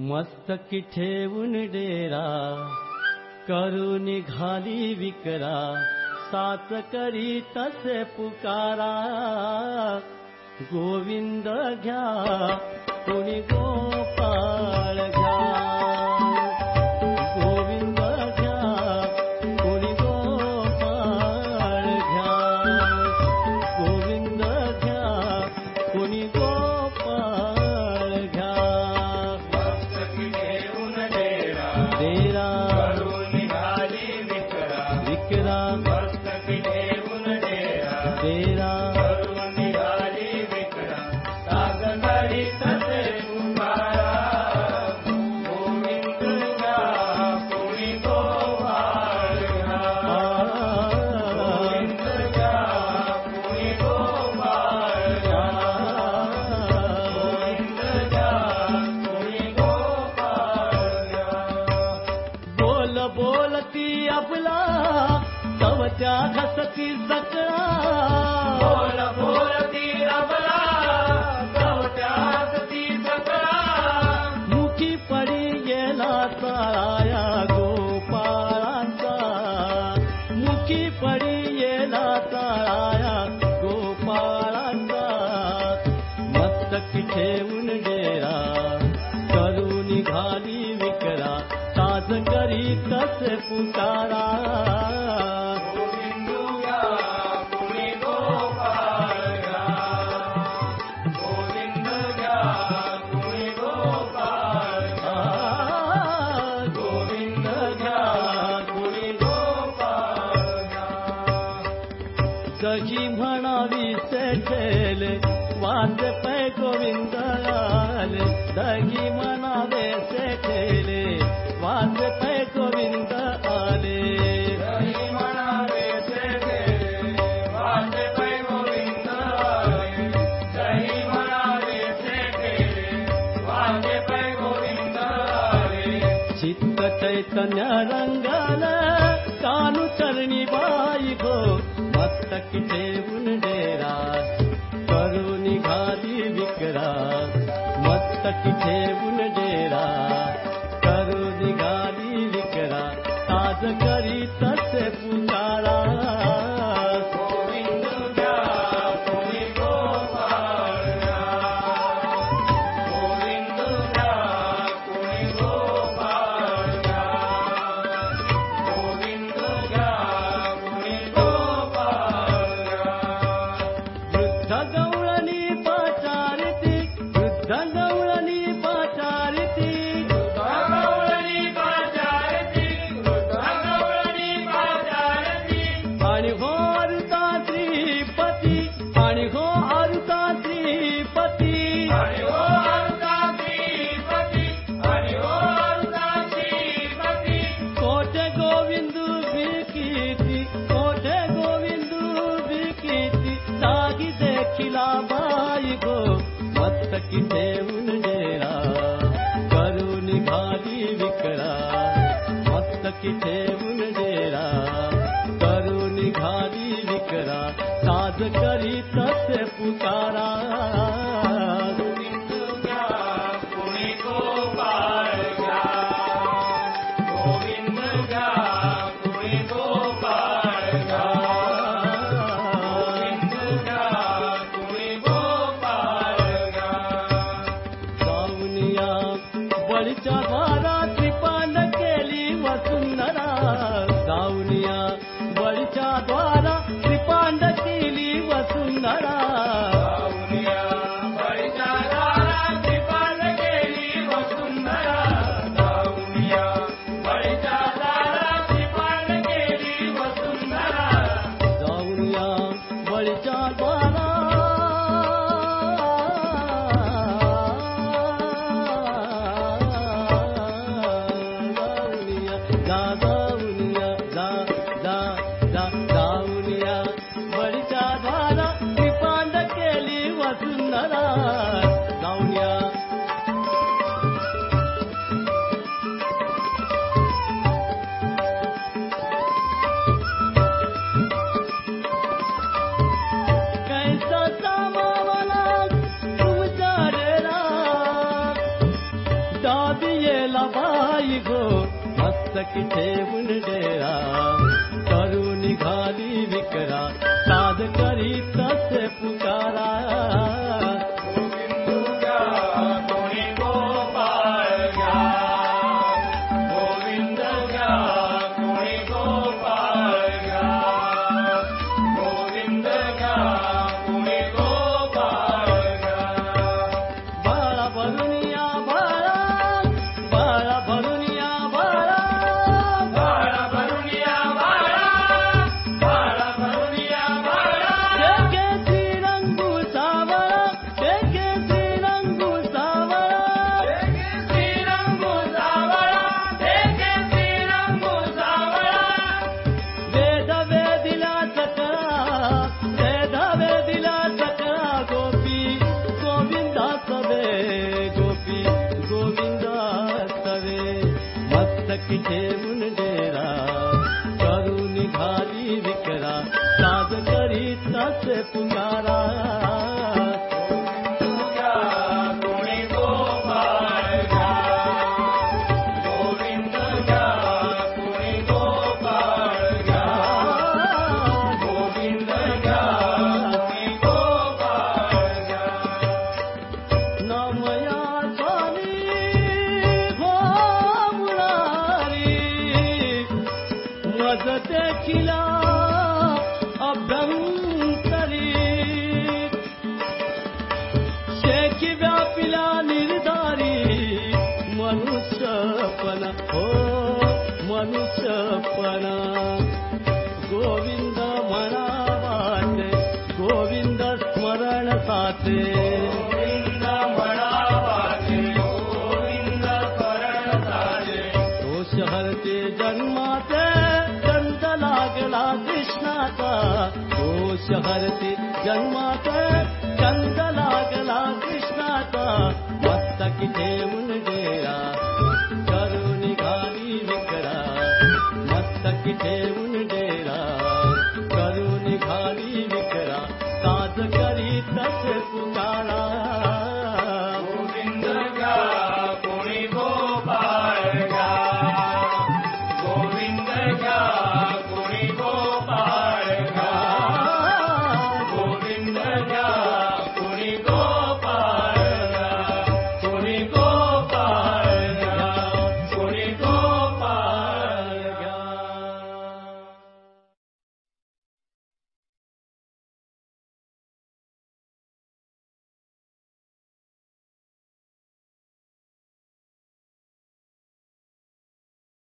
मस्तकी ठेवून डेरा करून घाली विकरा सात करी तसे पुकारा। गोविंद घ्या कोणी गोपाळ घ्या। मस्तकिने की सकड़ा भोर भोर दी अबला प्यास मुखी पड़ी ये लाताया गोपाला मुखी पड़ी ये लाताया डेरा करून घाली विकरा। ताज करी तस पुता చెప్పే గోవిందయాలే దగి మన వేసే కేలే వాన్ చెప్పే గోవింద ఆలే చిత్త చైతన్య రంగా మత్తటి చేవున డేరా కరుదిగాలి వికరా తాజ కరీత डेरा परु निघी विकरा भक्लेरा पर निघाली विकरा तादृश पु पुरा कारु निखादिकरा हो मनुष्य गोविन्द मनावाते गोविन्द स्मरण साते गोविन्द मनावाते गोविन्द स्मरण साते दोष हरते जन्माते गोविन्दर लागला चन्दगला कृष्णात् ओ जन्माते के लागला चन्द कृष्णात् भ